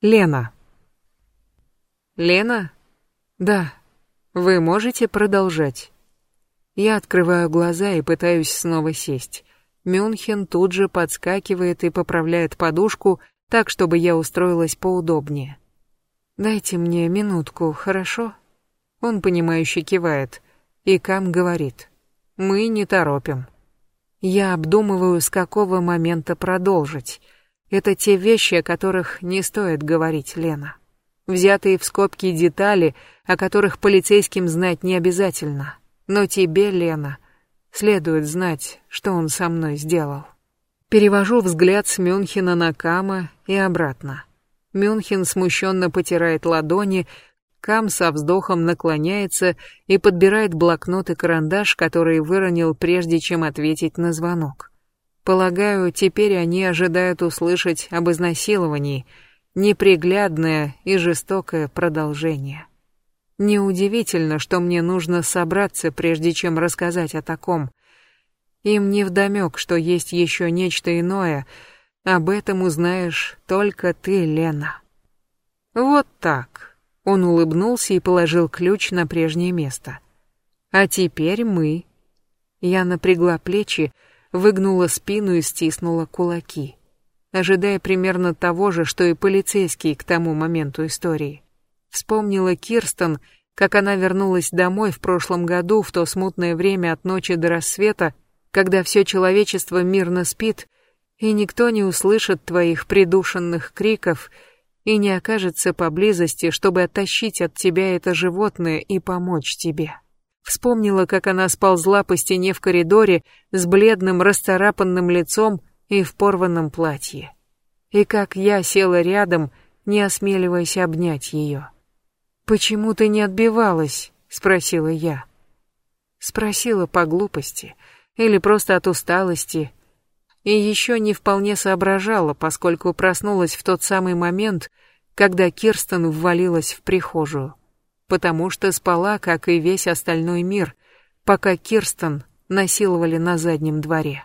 Лена. Лена? Да. Вы можете продолжать. Я открываю глаза и пытаюсь снова сесть. Мюнхен тут же подскакивает и поправляет подушку так, чтобы я устроилась поудобнее. Дайте мне минутку, хорошо? Он понимающе кивает, и Кам говорит: "Мы не торопим". Я обдумываю, с какого момента продолжить. Это те вещи, о которых не стоит говорить, Лена. Взятые в скобки детали, о которых полицейским знать не обязательно. Но тебе, Лена, следует знать, что он со мной сделал. Перевожу взгляд с Мюнхена на Кама и обратно. Мюнхен смущенно потирает ладони, Кам со вздохом наклоняется и подбирает блокнот и карандаш, который выронил прежде, чем ответить на звонок. Полагаю, теперь они ожидают услышать об изнасиловании, неприглядное и жестокое продолжение. Неудивительно, что мне нужно собраться, прежде чем рассказать о таком. Им не вдомек, что есть еще нечто иное. Об этом узнаешь только ты, Лена. Вот так. Он улыбнулся и положил ключ на прежнее место. А теперь мы. Я напрягла плечи, выгнула спину и стиснула кулаки, ожидая примерно того же, что и полицейские к тому моменту истории. Вспомнила Кирстен, как она вернулась домой в прошлом году в то смутное время от ночи до рассвета, когда все человечество мирно спит, и никто не услышит твоих придушенных криков и не окажется поблизости, чтобы оттащить от тебя это животное и помочь тебе. Вспомнила, как она сползла по стене в коридоре с бледным расцарапанным лицом и в порванном платье. И как я села рядом, не осмеливаясь обнять ее. «Почему ты не отбивалась?» — спросила я. Спросила по глупости или просто от усталости. И еще не вполне соображала, поскольку проснулась в тот самый момент, когда Кирстен ввалилась в прихожую потому что спала, как и весь остальной мир, пока Кирстен насиловали на заднем дворе.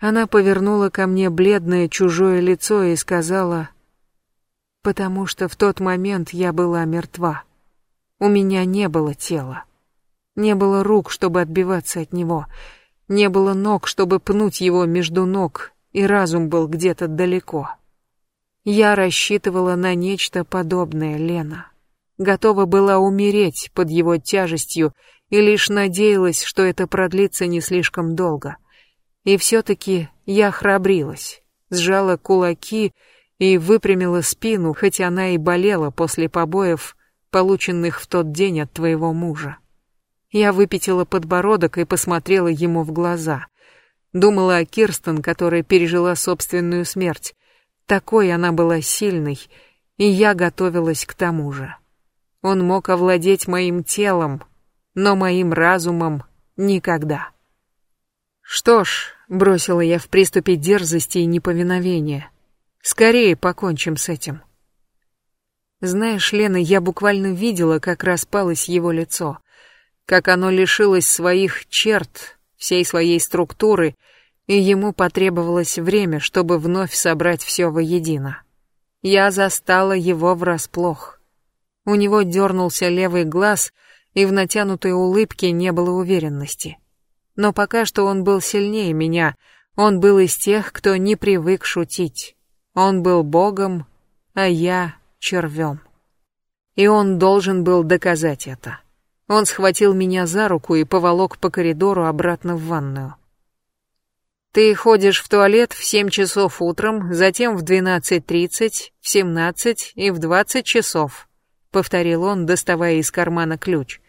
Она повернула ко мне бледное чужое лицо и сказала, «Потому что в тот момент я была мертва. У меня не было тела. Не было рук, чтобы отбиваться от него. Не было ног, чтобы пнуть его между ног, и разум был где-то далеко. Я рассчитывала на нечто подобное, Лена готова была умереть под его тяжестью и лишь надеялась, что это продлится не слишком долго. И все-таки я храбрилась, сжала кулаки и выпрямила спину, хоть она и болела после побоев, полученных в тот день от твоего мужа. Я выпятила подбородок и посмотрела ему в глаза. Думала о Кирстен, которая пережила собственную смерть. Такой она была сильной, и я готовилась к тому же. Он мог овладеть моим телом, но моим разумом никогда. Что ж, бросила я в приступе дерзости и неповиновения. Скорее покончим с этим. Знаешь, Лена, я буквально видела, как распалось его лицо, как оно лишилось своих черт, всей своей структуры, и ему потребовалось время, чтобы вновь собрать все воедино. Я застала его врасплох. У него дернулся левый глаз, и в натянутой улыбке не было уверенности. Но пока что он был сильнее меня, он был из тех, кто не привык шутить. Он был богом, а я червем. И он должен был доказать это. Он схватил меня за руку и поволок по коридору обратно в ванную. Ты ходишь в туалет в семь часов утром, затем в двенадцать тридцать, в семнадцать и в двадцать часов. — повторил он, доставая из кармана ключ.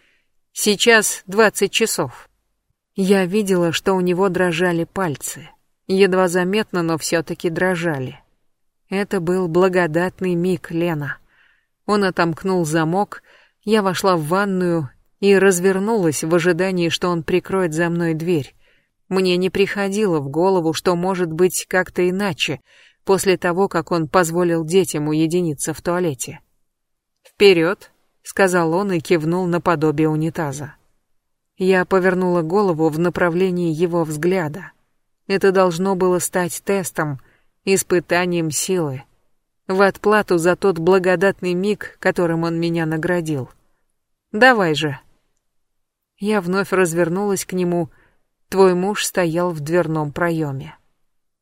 «Сейчас двадцать часов». Я видела, что у него дрожали пальцы. Едва заметно, но все-таки дрожали. Это был благодатный миг Лена. Он отомкнул замок, я вошла в ванную и развернулась в ожидании, что он прикроет за мной дверь. Мне не приходило в голову, что может быть как-то иначе, после того, как он позволил детям уединиться в туалете. «Вперед!» — сказал он и кивнул наподобие унитаза. Я повернула голову в направлении его взгляда. Это должно было стать тестом, испытанием силы. в отплату за тот благодатный миг, которым он меня наградил. Давай же. Я вновь развернулась к нему. Твой муж стоял в дверном проеме.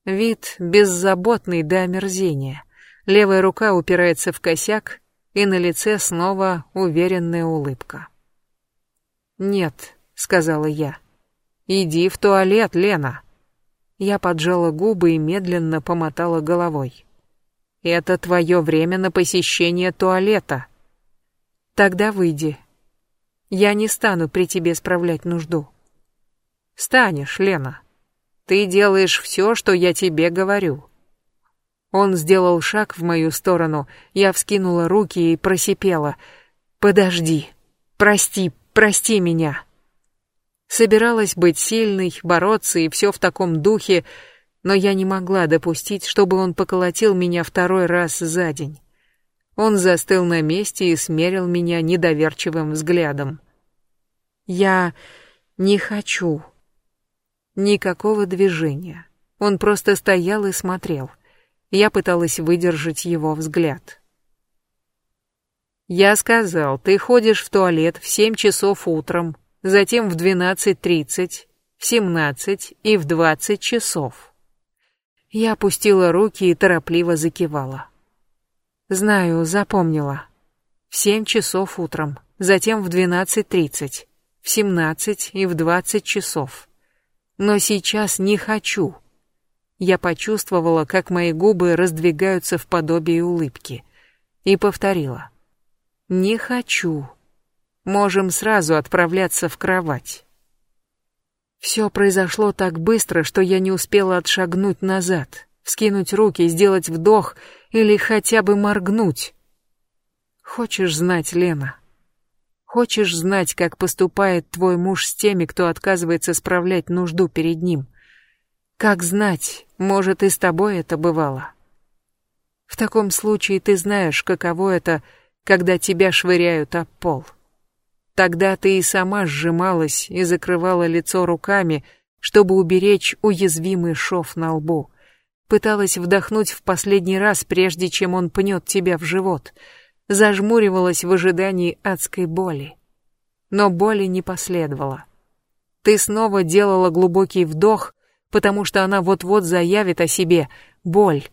Вид беззаботный до омерзения. Левая рука упирается в косяк, и на лице снова уверенная улыбка. «Нет», — сказала я. «Иди в туалет, Лена». Я поджала губы и медленно помотала головой. «Это твое время на посещение туалета». «Тогда выйди. Я не стану при тебе справлять нужду». «Станешь, Лена. Ты делаешь все, что я тебе говорю». Он сделал шаг в мою сторону, я вскинула руки и просипела. «Подожди. Прости, прости меня». Собиралась быть сильной, бороться и все в таком духе, но я не могла допустить, чтобы он поколотил меня второй раз за день. Он застыл на месте и смерил меня недоверчивым взглядом. «Я не хочу». Никакого движения. Он просто стоял и смотрел. Я пыталась выдержать его взгляд. «Я сказал, ты ходишь в туалет в семь часов утром, затем в двенадцать тридцать, в семнадцать и в двадцать часов». Я опустила руки и торопливо закивала. «Знаю, запомнила. В семь часов утром, затем в двенадцать тридцать, в семнадцать и в двадцать часов. Но сейчас не хочу». Я почувствовала, как мои губы раздвигаются в подобие улыбки. И повторила. «Не хочу. Можем сразу отправляться в кровать». Все произошло так быстро, что я не успела отшагнуть назад, вскинуть руки, сделать вдох или хотя бы моргнуть. Хочешь знать, Лена? Хочешь знать, как поступает твой муж с теми, кто отказывается справлять нужду перед ним? Как знать, может, и с тобой это бывало. В таком случае ты знаешь, каково это, когда тебя швыряют об пол. Тогда ты и сама сжималась и закрывала лицо руками, чтобы уберечь уязвимый шов на лбу. Пыталась вдохнуть в последний раз, прежде чем он пнет тебя в живот. Зажмуривалась в ожидании адской боли. Но боли не последовало. Ты снова делала глубокий вдох, потому что она вот-вот заявит о себе боль.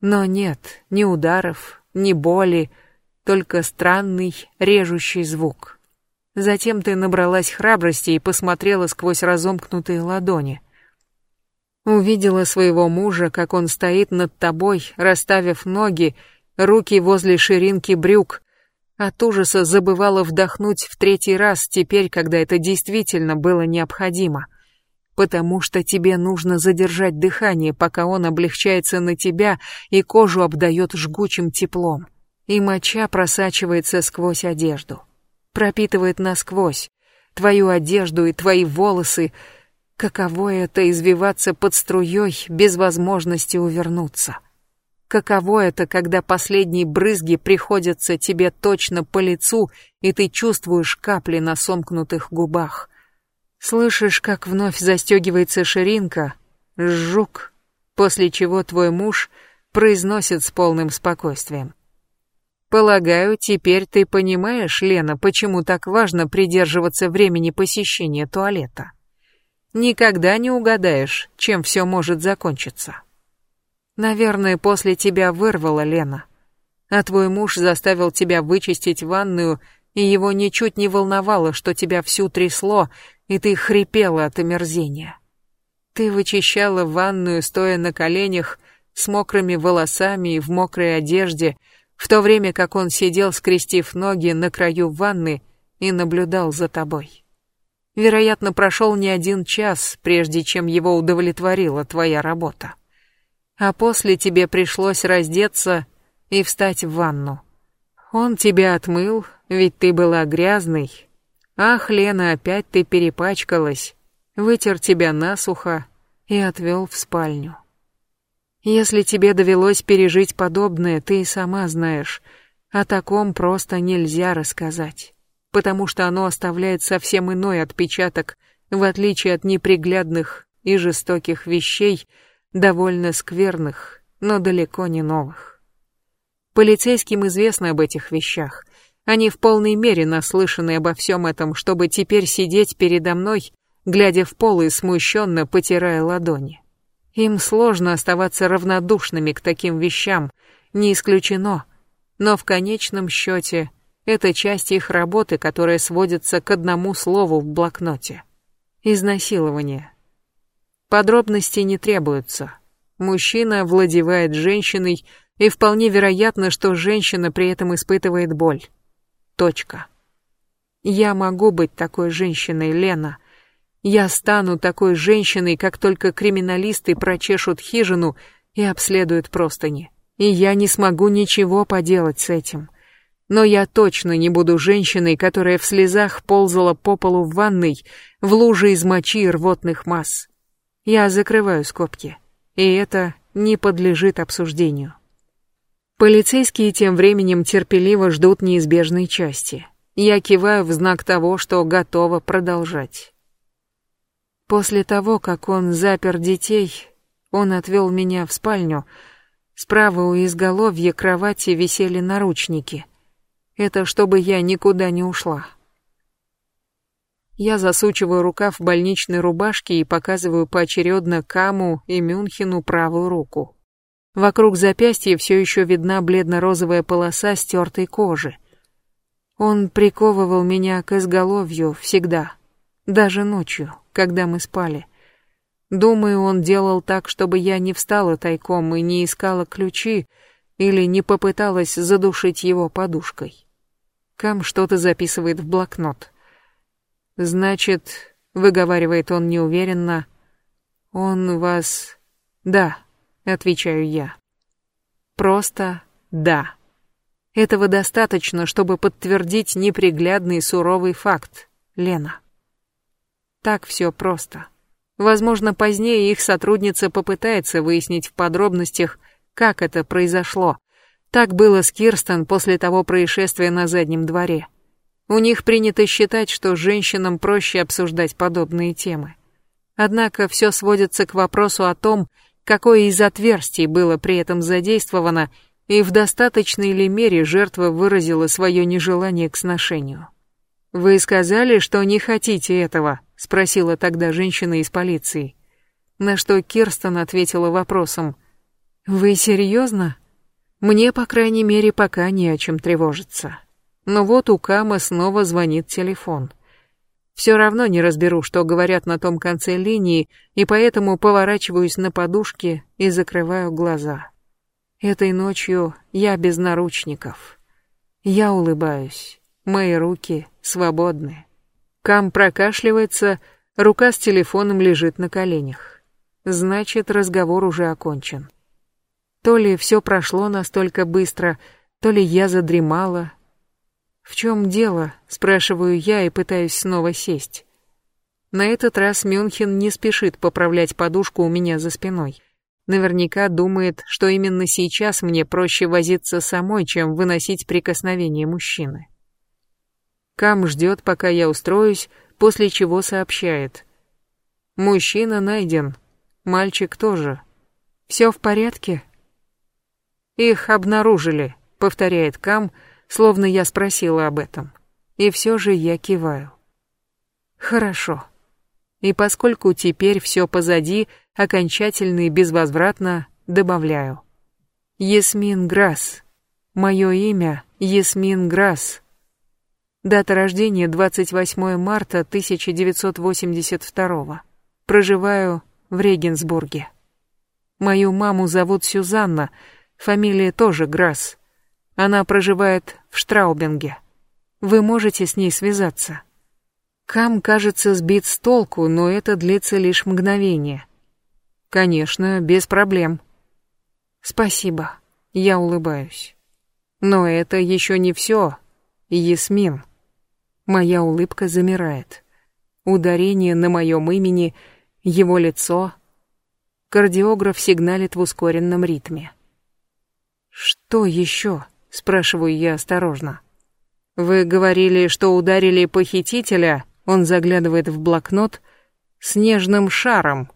Но нет, ни ударов, ни боли, только странный режущий звук. Затем ты набралась храбрости и посмотрела сквозь разомкнутые ладони. Увидела своего мужа, как он стоит над тобой, расставив ноги, руки возле ширинки брюк. От ужаса забывала вдохнуть в третий раз теперь, когда это действительно было необходимо потому что тебе нужно задержать дыхание, пока он облегчается на тебя и кожу обдает жгучим теплом. И моча просачивается сквозь одежду, пропитывает насквозь твою одежду и твои волосы. Каково это извиваться под струей без возможности увернуться? Каково это, когда последние брызги приходятся тебе точно по лицу, и ты чувствуешь капли на сомкнутых губах? Слышишь, как вновь застегивается ширинка, жук, после чего твой муж произносит с полным спокойствием. Полагаю, теперь ты понимаешь, Лена, почему так важно придерживаться времени посещения туалета. Никогда не угадаешь, чем все может закончиться. Наверное, после тебя вырвало, Лена. А твой муж заставил тебя вычистить ванную, и его ничуть не волновало, что тебя всю трясло, и ты хрипела от омерзения. Ты вычищала ванную, стоя на коленях, с мокрыми волосами и в мокрой одежде, в то время как он сидел, скрестив ноги на краю ванны и наблюдал за тобой. Вероятно, прошел не один час, прежде чем его удовлетворила твоя работа. А после тебе пришлось раздеться и встать в ванну. Он тебя отмыл, ведь ты была грязной, Ах, Лена, опять ты перепачкалась. Вытер тебя насухо и отвел в спальню. Если тебе довелось пережить подобное, ты и сама знаешь, о таком просто нельзя рассказать, потому что оно оставляет совсем иной отпечаток, в отличие от неприглядных и жестоких вещей, довольно скверных, но далеко не новых. Полицейским известно об этих вещах. Они в полной мере наслышаны обо всем этом, чтобы теперь сидеть передо мной, глядя в пол и смущенно потирая ладони. Им сложно оставаться равнодушными к таким вещам, не исключено. Но в конечном счете это часть их работы, которая сводится к одному слову в блокноте. Изнасилование. Подробностей не требуются. Мужчина владевает женщиной, и вполне вероятно, что женщина при этом испытывает боль. Точка. Я могу быть такой женщиной, Лена. Я стану такой женщиной, как только криминалисты прочешут хижину и обследуют простыни. И я не смогу ничего поделать с этим. Но я точно не буду женщиной, которая в слезах ползала по полу в ванной в луже из мочи и рвотных масс. Я закрываю скобки, и это не подлежит обсуждению. Полицейские тем временем терпеливо ждут неизбежной части. Я киваю в знак того, что готова продолжать. После того, как он запер детей, он отвел меня в спальню. Справа у изголовья кровати висели наручники. Это чтобы я никуда не ушла. Я засучиваю рукав больничной рубашки и показываю поочередно Каму и Мюнхену правую руку. Вокруг запястья все еще видна бледно-розовая полоса стертой кожи. Он приковывал меня к изголовью всегда, даже ночью, когда мы спали. Думаю, он делал так, чтобы я не встала тайком и не искала ключи или не попыталась задушить его подушкой. Кам что-то записывает в блокнот. «Значит», — выговаривает он неуверенно, — «он вас...» «Да, отвечаю я. Просто да. Этого достаточно, чтобы подтвердить неприглядный суровый факт, Лена. Так все просто. Возможно, позднее их сотрудница попытается выяснить в подробностях, как это произошло. Так было с Кирстен после того происшествия на заднем дворе. У них принято считать, что женщинам проще обсуждать подобные темы. Однако все сводится к вопросу о том, какое из отверстий было при этом задействовано и в достаточной ли мере жертва выразила свое нежелание к сношению. «Вы сказали, что не хотите этого?» — спросила тогда женщина из полиции. На что Кирстен ответила вопросом. «Вы серьезно? Мне, по крайней мере, пока не о чем тревожиться». Но вот у Кама снова звонит телефон — все равно не разберу, что говорят на том конце линии, и поэтому поворачиваюсь на подушке и закрываю глаза. Этой ночью я без наручников. Я улыбаюсь. Мои руки свободны. Кам прокашливается, рука с телефоном лежит на коленях. Значит, разговор уже окончен. То ли все прошло настолько быстро, то ли я задремала, «В чем дело?» — спрашиваю я и пытаюсь снова сесть. На этот раз Мюнхен не спешит поправлять подушку у меня за спиной. Наверняка думает, что именно сейчас мне проще возиться самой, чем выносить прикосновение мужчины. Кам ждет, пока я устроюсь, после чего сообщает. Мужчина найден, мальчик тоже. Все в порядке? Их обнаружили, повторяет Кам, — словно я спросила об этом. И все же я киваю. Хорошо. И поскольку теперь все позади, окончательно и безвозвратно добавляю. Есмин Грасс. Мое имя Есмин Грасс. Дата рождения 28 марта 1982. Проживаю в Регенсбурге. Мою маму зовут Сюзанна, фамилия тоже Грасс. Она проживает в Штраубинге. Вы можете с ней связаться. Кам кажется сбит с толку, но это длится лишь мгновение. Конечно, без проблем. Спасибо. Я улыбаюсь. Но это еще не все. Ясмин. Моя улыбка замирает. Ударение на моем имени, его лицо. Кардиограф сигналит в ускоренном ритме. Что еще? Спрашиваю я осторожно. Вы говорили, что ударили похитителя, он заглядывает в блокнот, снежным шаром.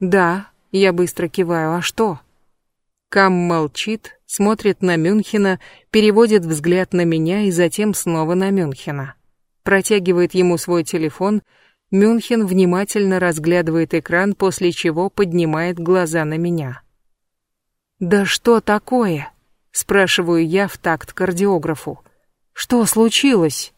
Да, я быстро киваю, а что? Кам молчит, смотрит на Мюнхена, переводит взгляд на меня и затем снова на Мюнхена. Протягивает ему свой телефон, Мюнхен внимательно разглядывает экран, после чего поднимает глаза на меня. «Да что такое?» — спрашиваю я в такт кардиографу. «Что случилось?»